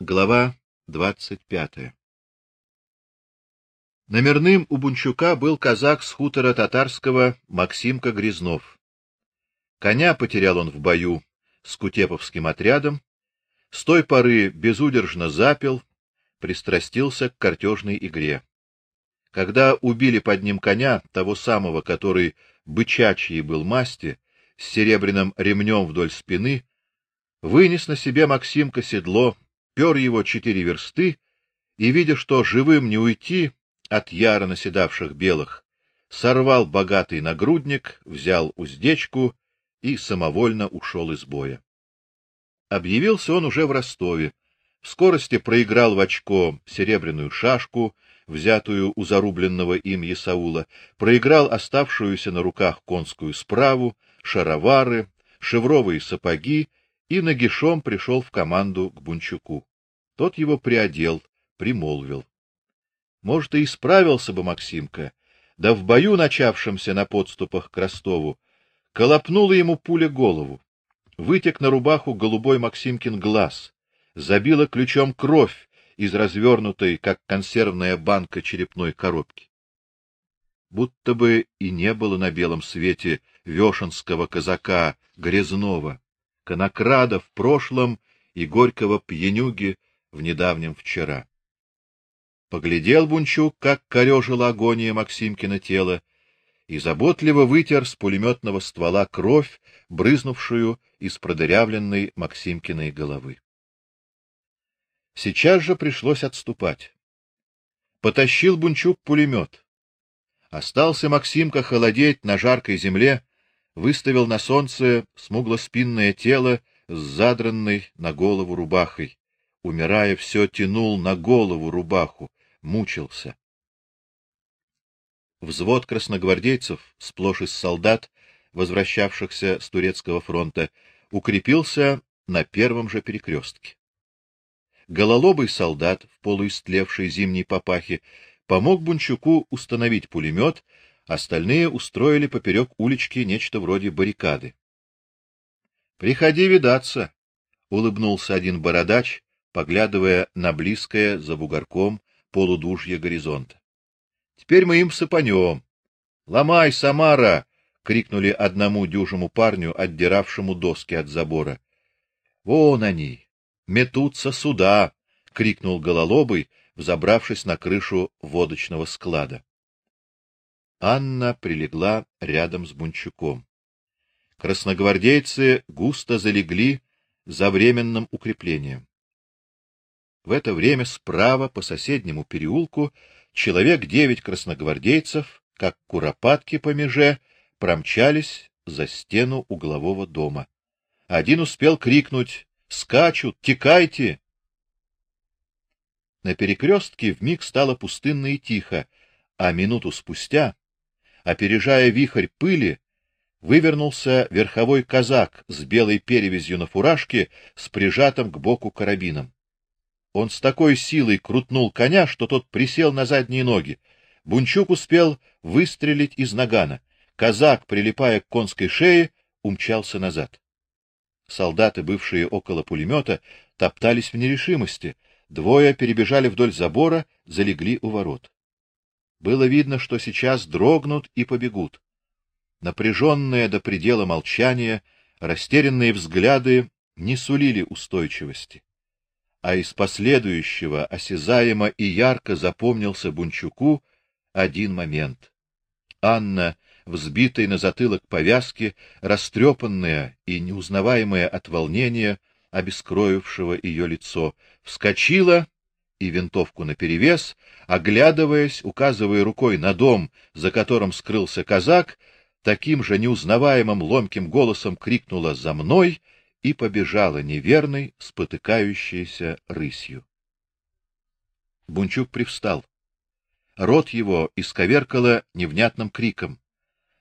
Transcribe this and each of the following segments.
Глава двадцать пятая. Номерным у Бунчука был казак с хутора татарского Максимка Грязнов. Коня потерял он в бою с Кутеповским отрядом, с той поры безудержно запил, пристрастился к картежной игре. Когда убили под ним коня, того самого, который бычачий был масти, с серебряным ремнем вдоль спины, вынес на себе Максимка седло пер его четыре версты и, видя, что живым не уйти от яро наседавших белых, сорвал богатый нагрудник, взял уздечку и самовольно ушел из боя. Объявился он уже в Ростове. В скорости проиграл в очко серебряную шашку, взятую у зарубленного им Исаула, проиграл оставшуюся на руках конскую справу, шаровары, шевровые сапоги и нагишом пришел в команду к Бунчуку. Тот его приодел, примолвил: "Может, и исправился бы Максимка, да в бою, начавшемся на подступах к Ростову, колопнула ему пуля голову. Вытек на рубаху голубой Максимкин глаз, забила ключом кровь из развернутой, как консервная банка черепной коробки. Будто бы и не было на белом свете вешенского казака Грязнова, конокрада в прошлом и горького пьянюги в недавнем вчера. Поглядел Бунчук, как корежила агония Максимкина тело, и заботливо вытер с пулеметного ствола кровь, брызнувшую из продырявленной Максимкиной головы. Сейчас же пришлось отступать. Потащил Бунчук пулемет. Остался Максимка холодеть на жаркой земле, выставил на солнце смуглоспинное тело с задранной на голову рубахой. Умирая, все тянул на голову рубаху, мучился. Взвод красногвардейцев, сплошь из солдат, возвращавшихся с турецкого фронта, укрепился на первом же перекрестке. Гололобый солдат в полуистлевшей зимней папахе помог Бунчуку установить пулемет, остальные устроили поперек улички нечто вроде баррикады. Приходи видаться, улыбнулся один бородач, поглядывая на близкое за бугорком полудужье горизонта. Теперь мы им сыпанем. Ломай, Самара, крикнули одному дюжему парню, отдиравшему доски от забора. Вон они, метутся сюда, крикнул гололобый, взобравшись на крышу водочного склада. Анна прилегла рядом с Бунчуком. Красногвардейцы густо залегли за временным укреплением. В это время справа по соседнему переулку человек девять красногвардейцев, как куропатки по меже, промчались за стену углового дома. Один успел крикнуть: "Скачут, текайте!" На перекрестке вмиг стало пустынно и тихо, а минуту спустя, опережая вихрь пыли, вывернулся верховой казак с белой перевязью на фуражке с прижатым к боку карабином. Он с такой силой крутнул коня, что тот присел на задние ноги. Бунчук успел выстрелить из нагана. Казак, прилипая к конской шее, умчался назад. Солдаты, бывшие около пулемета, топтались в нерешимости. Двое перебежали вдоль забора, залегли у ворот. Было видно, что сейчас дрогнут и побегут. Напряженное до предела молчание, растерянные взгляды не сулили устойчивости а из последующего осязаемо и ярко запомнился Бунчуку один момент. Анна, взбитая на затылок повязки, растрепанная и неузнаваемая от волнения, обескровившего ее лицо, вскочила и винтовку наперевес, оглядываясь, указывая рукой на дом, за которым скрылся казак, таким же неузнаваемым ломким голосом крикнула: "За мной!" и побежала неверной, спотыкающейся рысью. Бунчук привстал. Рот его исковеркало невнятным криком.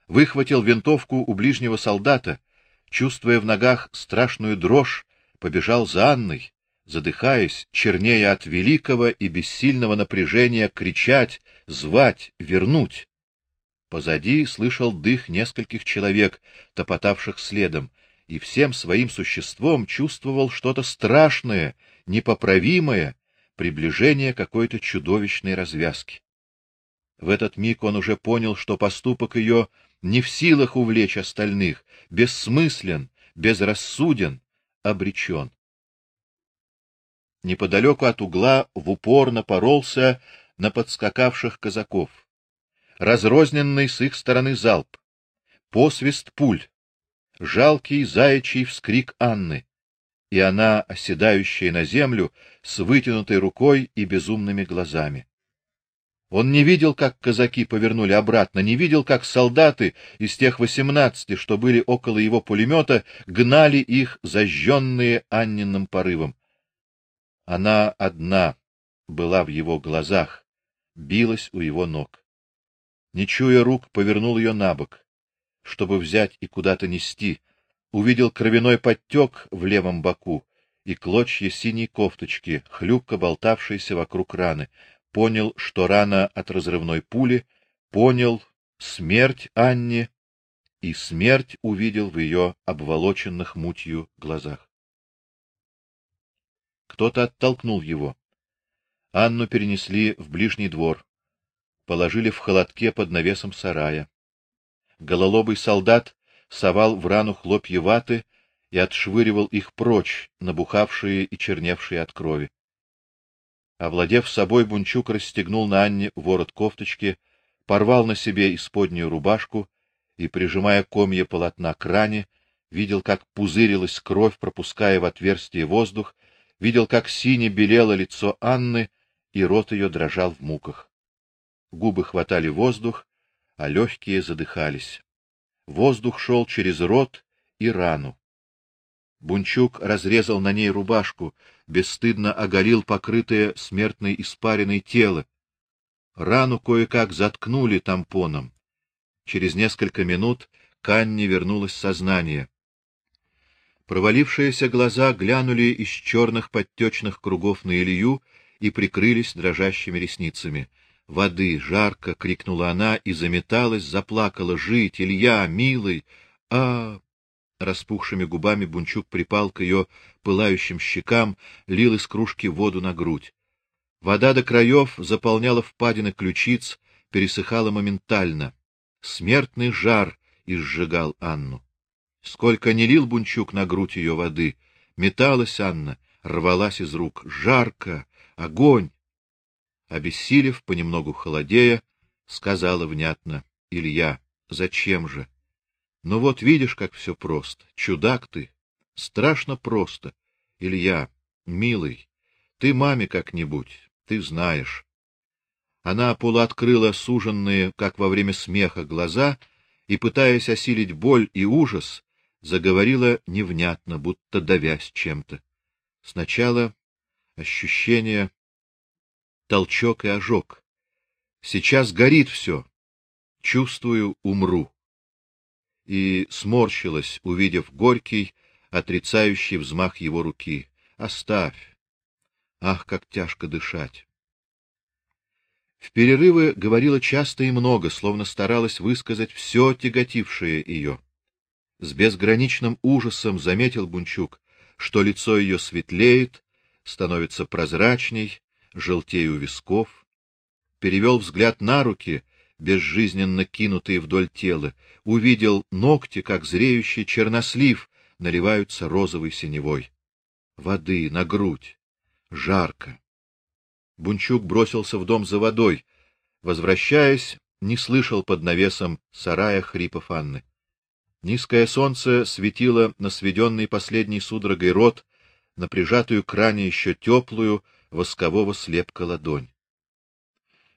Выхватил винтовку у ближнего солдата, чувствуя в ногах страшную дрожь, побежал за Анной, задыхаясь, чернея от великого и бессильного напряжения кричать, звать, вернуть. Позади слышал дых нескольких человек, топотавших следом и всем своим существом чувствовал что-то страшное, непоправимое, приближение какой-то чудовищной развязки. В этот миг он уже понял, что поступок ее не в силах увлечь остальных, бессмыслен, безрассуден, обречен. Неподалеку от угла в упор напоролся на подскакавших казаков. Разрозненный с их стороны залп, посвист пуль, жалкий заячий вскрик Анны, и она, оседающая на землю, с вытянутой рукой и безумными глазами. Он не видел, как казаки повернули обратно, не видел, как солдаты из тех восемнадцати, что были около его пулемета, гнали их, зажженные Анниным порывом. Она одна была в его глазах, билась у его ног. Не чуя рук, повернул ее на бок, чтобы взять и куда-то нести. Увидел кровяной подтек в левом боку и клочья синей кофточки, хлюпко болтавшиеся вокруг раны. Понял, что рана от разрывной пули, понял смерть Анни, и смерть увидел в ее обволоченных мутью глазах. Кто-то оттолкнул его. Анну перенесли в ближний двор, положили в холодке под навесом сарая. Гололобый солдат совал в рану хлопья ваты и отшвыривал их прочь, набухавшие и черневшие от крови. Овладев собой, Бунчук расстегнул на Анне ворот кофточки, порвал на себе исподнюю рубашку и, прижимая комья полотна к ране, видел, как пузырилась кровь, пропуская в отверстие воздух видел, как сине белело лицо Анны, и рот ее дрожал в муках. Губы хватали воздух, а легкие задыхались. Воздух шел через рот и рану. Бунчук разрезал на ней рубашку, бесстыдно оголил покрытое смертной испариной тело. Рану кое-как заткнули тампоном. Через несколько минут к Анне вернулось сознание. Провалившиеся глаза глянули из черных подтечных кругов на Илью и прикрылись дрожащими ресницами. "Воды, жарко!" крикнула она и заметалась, заплакала: "Жить, Илья, милый!" А распухшими губами Бунчук припал к ее пылающим щекам, лил из кружки воду на грудь. Вода до краев заполняла впадины ключиц, пересыхала моментально. Смертный жар изжигал Анну. Сколько не лил Бунчук на грудь ее воды, металась Анна, рвалась из рук. Жарко, огонь. Обессилев, понемногу холодея, сказала внятно: "Илья, зачем же? Ну вот видишь, как все просто. Чудак ты. Страшно просто. Илья, милый, ты маме как-нибудь, ты знаешь". Она полуоткрыла суженные, как во время смеха, глаза и, пытаясь осилить боль и ужас, заговорила невнятно, будто давясь чем-то. Сначала ощущение толчок и ожог. Сейчас горит все. Чувствую, умру. И сморщилась, увидев горький, отрицающий взмах его руки. Оставь. Ах, как тяжко дышать. В перерывы говорила часто и много, словно старалась высказать все тяготившее ее. С безграничным ужасом заметил Бунчук, что лицо ее светлеет, становится прозрачней, желтее у висков. Перевел взгляд на руки, безжизненно кинутые вдоль тела, увидел ногти, как зреющий чернослив, наливаются розовой синевой. Воды на грудь. Жарко. Бунчук бросился в дом за водой. Возвращаясь, не слышал под навесом сарая хрипов Анны. Низкое солнце светило на сведенный последней судорогой рот, на прижатую к ране еще теплую воскового слепка ладонь.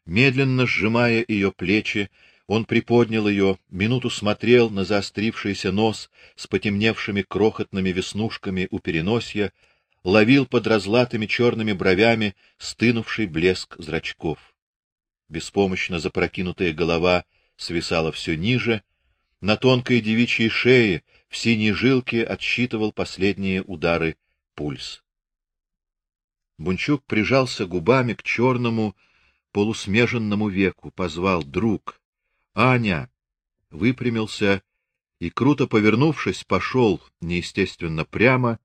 Медленно сжимая ее плечи, он приподнял ее, минуту смотрел на заострившийся нос с потемневшими крохотными веснушками у переносья, ловил под разлатыми черными бровями стынувший блеск зрачков. Беспомощно запрокинутая голова свисала все ниже, на тонкой девичьей шее в синей жилке отсчитывал последние удары пульс. Бунчук прижался губами к черному полусмеженному веку, позвал: "Друг, Аня!" Выпрямился и, круто повернувшись, пошел неестественно прямо,